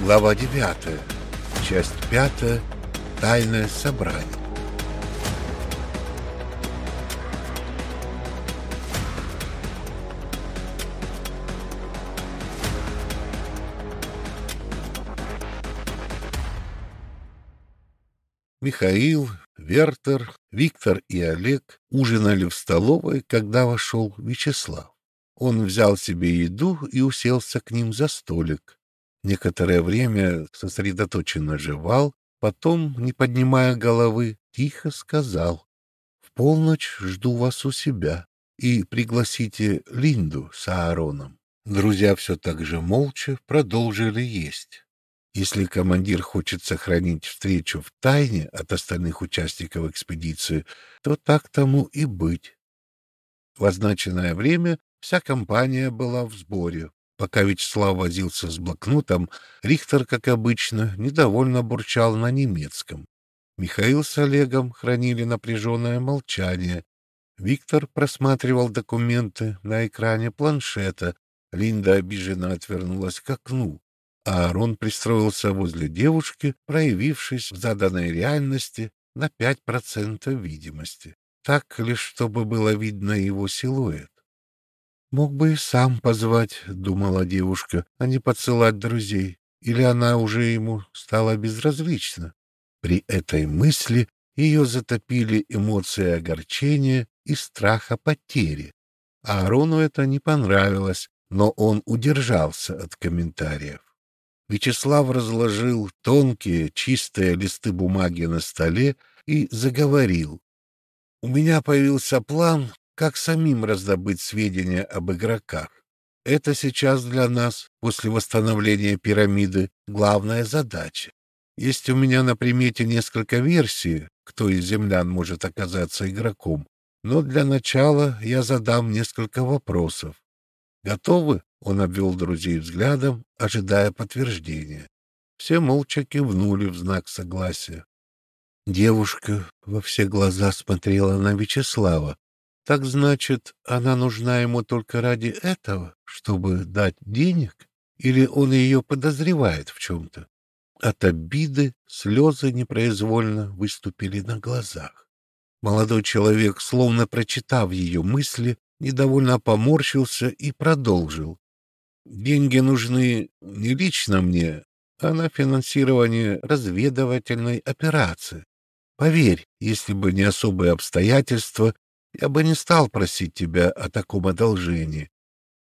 Глава 9. Часть 5. Тайное собрание. Михаил, Вертер, Виктор и Олег ужинали в столовой, когда вошел Вячеслав. Он взял себе еду и уселся к ним за столик. Некоторое время сосредоточенно жевал, потом, не поднимая головы, тихо сказал «В полночь жду вас у себя и пригласите Линду с Аароном». Друзья все так же молча продолжили есть. Если командир хочет сохранить встречу в тайне от остальных участников экспедиции, то так тому и быть. В означенное время вся компания была в сборе. Пока Вячеслав возился с блокнотом, Рихтер, как обычно, недовольно бурчал на немецком. Михаил с Олегом хранили напряженное молчание. Виктор просматривал документы на экране планшета. Линда обиженно отвернулась к окну. А Арон пристроился возле девушки, проявившись в заданной реальности на пять процентов видимости. Так лишь, чтобы было видно его силуэт. Мог бы и сам позвать, — думала девушка, — а не подсылать друзей. Или она уже ему стала безразлична. При этой мысли ее затопили эмоции огорчения и страха потери. А Арону это не понравилось, но он удержался от комментариев. Вячеслав разложил тонкие, чистые листы бумаги на столе и заговорил. «У меня появился план, как самим раздобыть сведения об игроках. Это сейчас для нас, после восстановления пирамиды, главная задача. Есть у меня на примете несколько версий, кто из землян может оказаться игроком, но для начала я задам несколько вопросов. Готовы? Он обвел друзей взглядом, ожидая подтверждения. Все молча кивнули в знак согласия. Девушка во все глаза смотрела на Вячеслава, так значит, она нужна ему только ради этого, чтобы дать денег? Или он ее подозревает в чем-то? От обиды слезы непроизвольно выступили на глазах. Молодой человек, словно прочитав ее мысли, недовольно поморщился и продолжил. «Деньги нужны не лично мне, а на финансирование разведывательной операции. Поверь, если бы не особые обстоятельства, я бы не стал просить тебя о таком одолжении.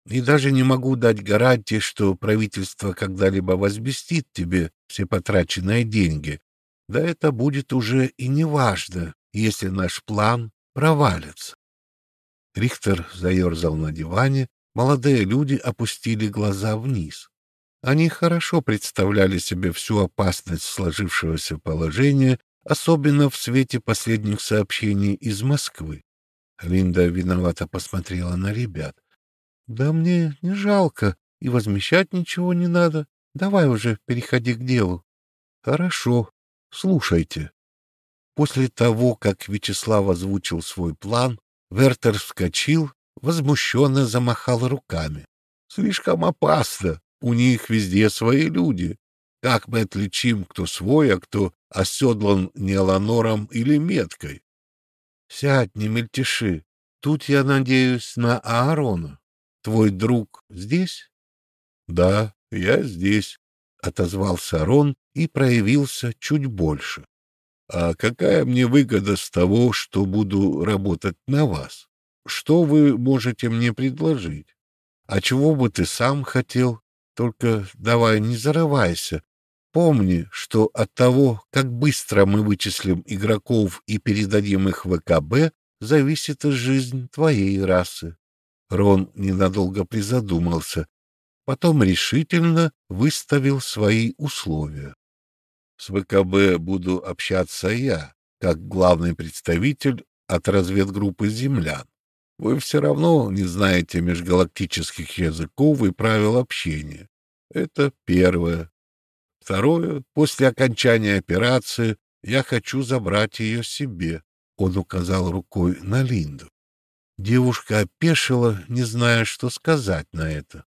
И даже не могу дать гарантии, что правительство когда-либо возместит тебе все потраченные деньги. Да это будет уже и неважно, если наш план провалится. Рихтер заерзал на диване, молодые люди опустили глаза вниз. Они хорошо представляли себе всю опасность сложившегося положения, особенно в свете последних сообщений из Москвы. Линда виновато посмотрела на ребят. — Да мне не жалко, и возмещать ничего не надо. Давай уже переходи к делу. — Хорошо, слушайте. После того, как Вячеслав озвучил свой план, Вертер вскочил, возмущенно замахал руками. — Слишком опасно. У них везде свои люди. Как мы отличим, кто свой, а кто оседлан Неоланором или меткой? Сядь, не мельтеши. Тут я надеюсь на Аарона. Твой друг здесь? Да, я здесь, отозвался Арон и проявился чуть больше. А какая мне выгода с того, что буду работать на вас? Что вы можете мне предложить? А чего бы ты сам хотел? Только давай не зарывайся, Помни, что от того, как быстро мы вычислим игроков и передадим их в ВКБ, зависит жизнь твоей расы. Рон ненадолго призадумался, потом решительно выставил свои условия. С ВКБ буду общаться я, как главный представитель от разведгруппы землян. Вы все равно не знаете межгалактических языков и правил общения. Это первое. Второе, после окончания операции я хочу забрать ее себе. Он указал рукой на Линду. Девушка опешила, не зная, что сказать на это.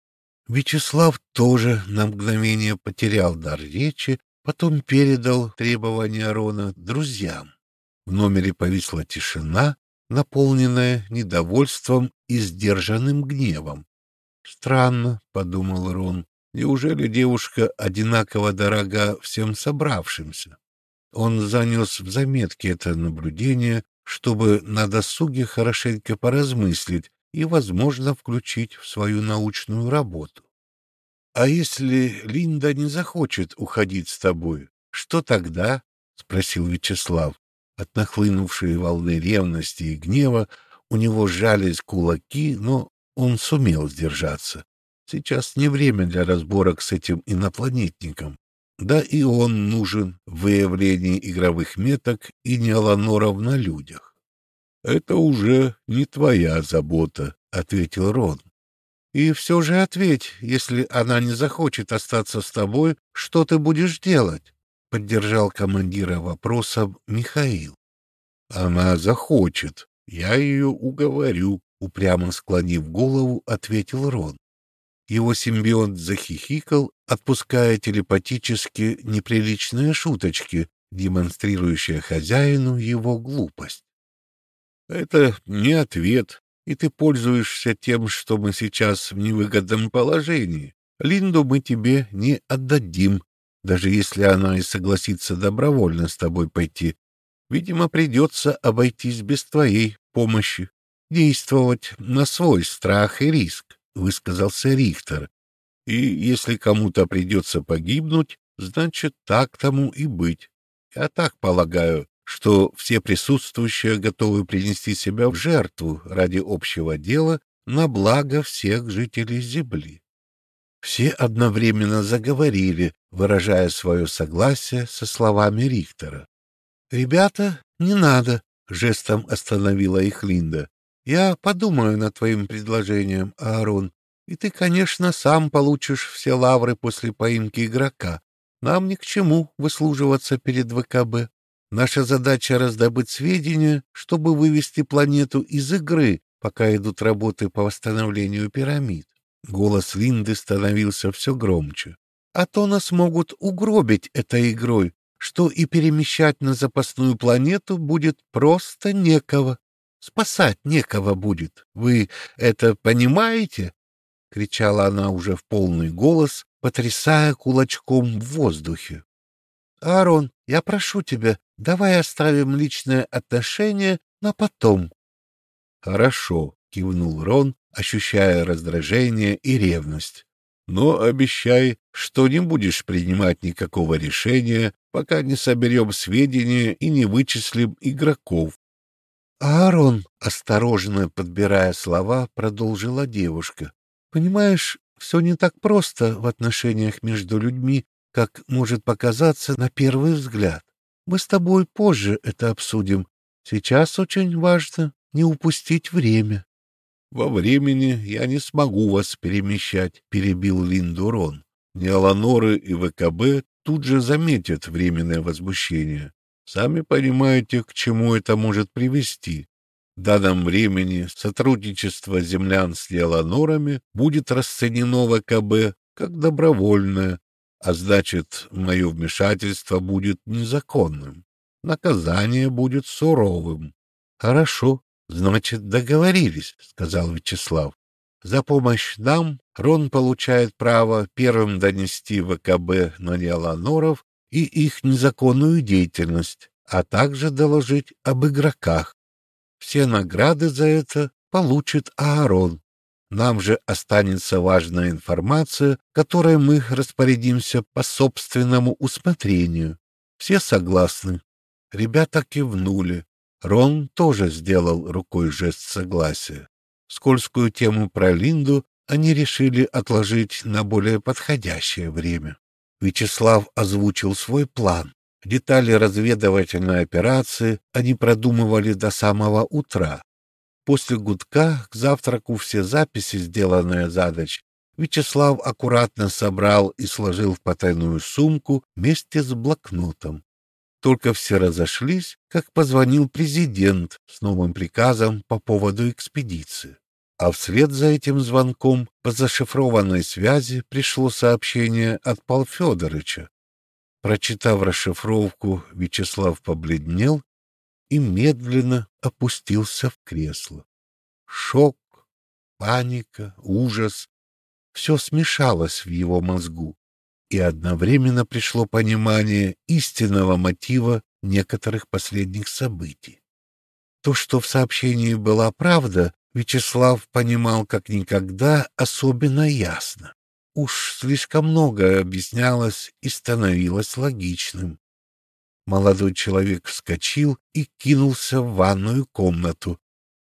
Вячеслав тоже на мгновение потерял дар речи, потом передал требования Рона друзьям. В номере повисла тишина, наполненная недовольством и сдержанным гневом. «Странно», — подумал Рон, — «неужели девушка одинаково дорога всем собравшимся?» Он занес в заметки это наблюдение, чтобы на досуге хорошенько поразмыслить и, возможно, включить в свою научную работу. — А если Линда не захочет уходить с тобой, что тогда? — спросил Вячеслав. От нахлынувшей волны ревности и гнева у него сжались кулаки, но он сумел сдержаться. Сейчас не время для разборок с этим инопланетником. Да и он нужен в выявлении игровых меток и неоланоров на людях. — Это уже не твоя забота, — ответил Рон. — И все же ответь, если она не захочет остаться с тобой, что ты будешь делать? — поддержал командира вопросом Михаил. — Она захочет. Я ее уговорю, — упрямо склонив голову, ответил Рон. Его симбионт захихикал, отпуская телепатически неприличные шуточки, демонстрирующие хозяину его глупость. «Это не ответ, и ты пользуешься тем, что мы сейчас в невыгодном положении. Линду мы тебе не отдадим, даже если она и согласится добровольно с тобой пойти. Видимо, придется обойтись без твоей помощи, действовать на свой страх и риск. — высказался Рихтер. «И если кому-то придется погибнуть, значит, так тому и быть. Я так полагаю, что все присутствующие готовы принести себя в жертву ради общего дела на благо всех жителей Земли». Все одновременно заговорили, выражая свое согласие со словами Рихтера. «Ребята, не надо!» — жестом остановила их Линда. Я подумаю над твоим предложением, Аарон, и ты, конечно, сам получишь все лавры после поимки игрока. Нам ни к чему выслуживаться перед ВКБ. Наша задача — раздобыть сведения, чтобы вывести планету из игры, пока идут работы по восстановлению пирамид. Голос Линды становился все громче. А то нас могут угробить этой игрой, что и перемещать на запасную планету будет просто некого. Спасать некого будет. Вы это понимаете? — кричала она уже в полный голос, потрясая кулачком в воздухе. — Аарон, я прошу тебя, давай оставим личное отношение на потом. — Хорошо, — кивнул Рон, ощущая раздражение и ревность. — Но обещай, что не будешь принимать никакого решения, пока не соберем сведения и не вычислим игроков. Аарон, осторожно подбирая слова, продолжила девушка. Понимаешь, все не так просто в отношениях между людьми, как может показаться на первый взгляд. Мы с тобой позже это обсудим. Сейчас очень важно не упустить время. — Во времени я не смогу вас перемещать, — перебил Линду Рон. Неоланоры и ВКБ тут же заметят временное возмущение. Сами понимаете, к чему это может привести. В данном времени сотрудничество землян с Леоланорами будет расценено ВКБ как добровольное, а значит, мое вмешательство будет незаконным. Наказание будет суровым. — Хорошо, значит, договорились, — сказал Вячеслав. За помощь нам Рон получает право первым донести ВКБ на Леоланоров и их незаконную деятельность, а также доложить об игроках. Все награды за это получит Аарон. Нам же останется важная информация, которой мы распорядимся по собственному усмотрению. Все согласны. Ребята кивнули. Рон тоже сделал рукой жест согласия. Скользкую тему про Линду они решили отложить на более подходящее время. Вячеслав озвучил свой план. Детали разведывательной операции они продумывали до самого утра. После гудка к завтраку все записи, сделанные за ночь, Вячеслав аккуратно собрал и сложил в потайную сумку вместе с блокнотом. Только все разошлись, как позвонил президент с новым приказом по поводу экспедиции. А вслед за этим звонком по зашифрованной связи пришло сообщение от Павла Федоровича. Прочитав расшифровку, Вячеслав побледнел и медленно опустился в кресло. Шок, паника, ужас — все смешалось в его мозгу, и одновременно пришло понимание истинного мотива некоторых последних событий. То, что в сообщении была правда, Вячеслав понимал как никогда особенно ясно. Уж слишком многое объяснялось и становилось логичным. Молодой человек вскочил и кинулся в ванную комнату.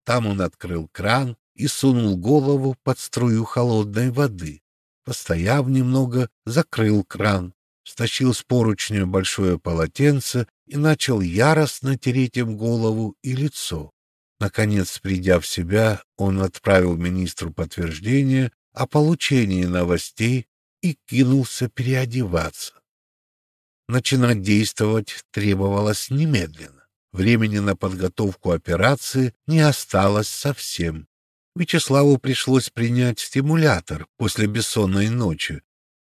Там он открыл кран и сунул голову под струю холодной воды. Постояв немного, закрыл кран, стащил с поручня большое полотенце и начал яростно тереть им голову и лицо. Наконец, придя в себя, он отправил министру подтверждение о получении новостей и кинулся переодеваться. Начинать действовать требовалось немедленно. Времени на подготовку операции не осталось совсем. Вячеславу пришлось принять стимулятор после бессонной ночи.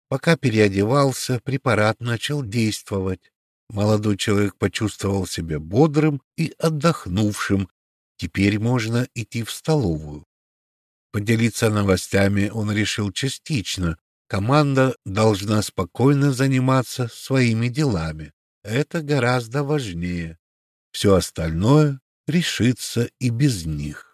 Пока переодевался, препарат начал действовать. Молодой человек почувствовал себя бодрым и отдохнувшим. Теперь можно идти в столовую. Поделиться новостями он решил частично, Команда должна спокойно заниматься своими делами. Это гораздо важнее. Все остальное решится и без них.